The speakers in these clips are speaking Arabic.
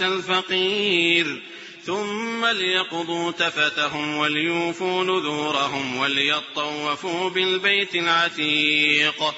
الفقير. ثم ليقضوا تفتهم وليوفوا نذورهم وليطوفوا بالبيت العتيق.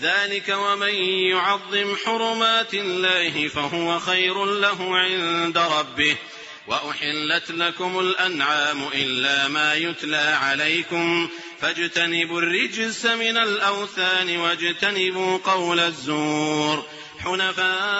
ذلك ومن يعظم حرمات الله فهو خير له عند ربه. وأحلت لكم الأنعام إلا ما يتلى عليكم. فاجتنبوا الرجس من الأوثان واجتنبوا قول الزور. حنفاء